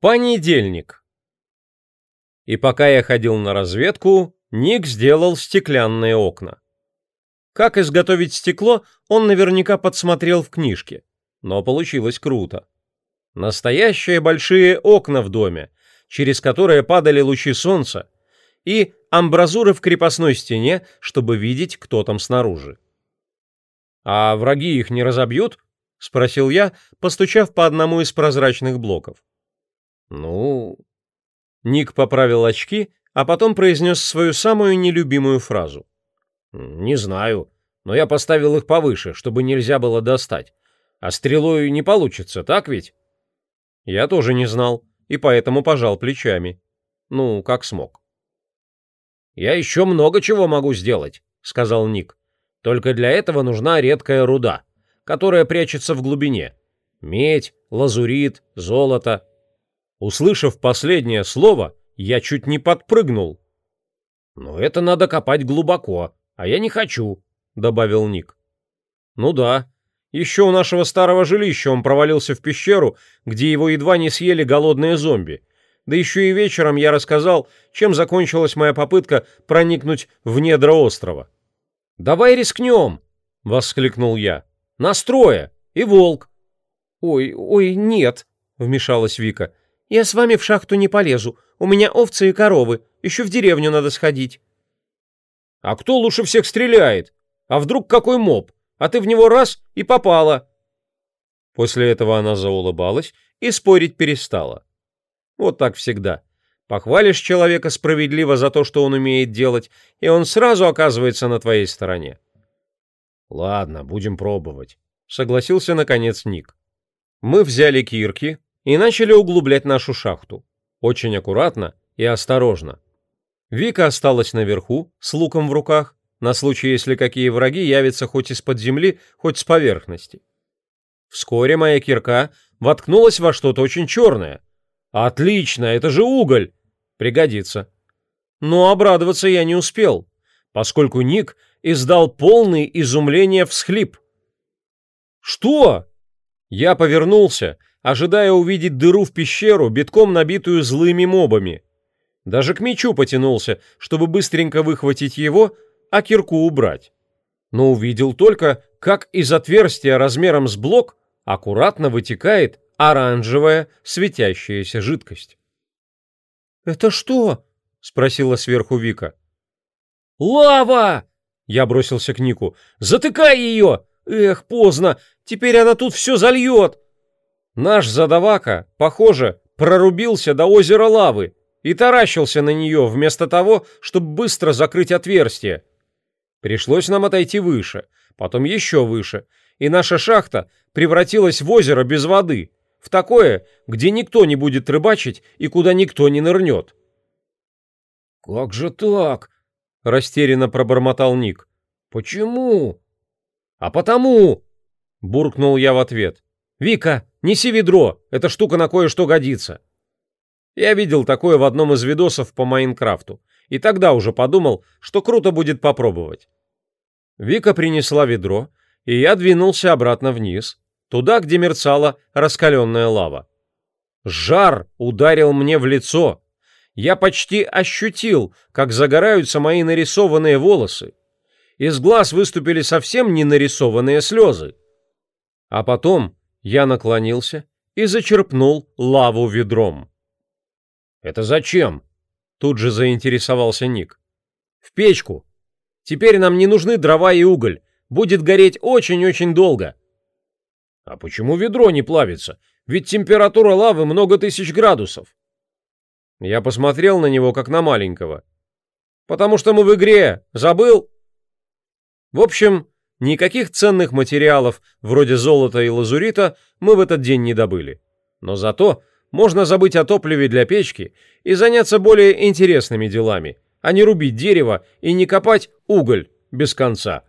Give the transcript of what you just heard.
Понедельник. И пока я ходил на разведку, Ник сделал стеклянные окна. Как изготовить стекло, он наверняка подсмотрел в книжке, но получилось круто. Настоящие большие окна в доме, через которые падали лучи солнца, и амбразуры в крепостной стене, чтобы видеть, кто там снаружи. «А враги их не разобьют?» — спросил я, постучав по одному из прозрачных блоков. «Ну...» Ник поправил очки, а потом произнес свою самую нелюбимую фразу. «Не знаю, но я поставил их повыше, чтобы нельзя было достать. А стрелой не получится, так ведь?» Я тоже не знал, и поэтому пожал плечами. Ну, как смог. «Я еще много чего могу сделать», — сказал Ник. «Только для этого нужна редкая руда, которая прячется в глубине. Медь, лазурит, золото, Услышав последнее слово, я чуть не подпрыгнул. «Но это надо копать глубоко, а я не хочу», — добавил Ник. «Ну да. Еще у нашего старого жилища он провалился в пещеру, где его едва не съели голодные зомби. Да еще и вечером я рассказал, чем закончилась моя попытка проникнуть в недра острова». «Давай рискнем!» — воскликнул я. «Настроя! И волк!» «Ой, ой, нет!» — вмешалась Вика. Я с вами в шахту не полезу. У меня овцы и коровы. Еще в деревню надо сходить». «А кто лучше всех стреляет? А вдруг какой моб? А ты в него раз и попала!» После этого она заулыбалась и спорить перестала. Вот так всегда. Похвалишь человека справедливо за то, что он умеет делать, и он сразу оказывается на твоей стороне. «Ладно, будем пробовать», — согласился наконец Ник. Мы взяли кирки, и начали углублять нашу шахту. Очень аккуратно и осторожно. Вика осталась наверху, с луком в руках, на случай, если какие враги явятся хоть из-под земли, хоть с поверхности. Вскоре моя кирка воткнулась во что-то очень черное. «Отлично, это же уголь!» «Пригодится». Но обрадоваться я не успел, поскольку Ник издал полный изумление всхлип. «Что?» Я повернулся — ожидая увидеть дыру в пещеру, битком набитую злыми мобами. Даже к мечу потянулся, чтобы быстренько выхватить его, а кирку убрать. Но увидел только, как из отверстия размером с блок аккуратно вытекает оранжевая светящаяся жидкость. «Это что?» — спросила сверху Вика. «Лава!» — я бросился к Нику. «Затыкай ее! Эх, поздно! Теперь она тут все зальет!» Наш задавака, похоже, прорубился до озера лавы и таращился на нее вместо того, чтобы быстро закрыть отверстие. Пришлось нам отойти выше, потом еще выше, и наша шахта превратилась в озеро без воды, в такое, где никто не будет рыбачить и куда никто не нырнет. «Как же так?» — растерянно пробормотал Ник. «Почему?» «А потому!» — буркнул я в ответ. «Вика, Неси ведро, эта штука на кое-что годится. Я видел такое в одном из видосов по Майнкрафту, и тогда уже подумал, что круто будет попробовать. Вика принесла ведро, и я двинулся обратно вниз, туда, где мерцала раскаленная лава. Жар ударил мне в лицо. Я почти ощутил, как загораются мои нарисованные волосы. Из глаз выступили совсем не нарисованные слезы. А потом я наклонился и зачерпнул лаву ведром. «Это зачем?» — тут же заинтересовался Ник. «В печку. Теперь нам не нужны дрова и уголь. Будет гореть очень-очень долго». «А почему ведро не плавится? Ведь температура лавы много тысяч градусов». Я посмотрел на него, как на маленького. «Потому что мы в игре. Забыл?» «В общем, Никаких ценных материалов, вроде золота и лазурита, мы в этот день не добыли. Но зато можно забыть о топливе для печки и заняться более интересными делами, а не рубить дерево и не копать уголь без конца.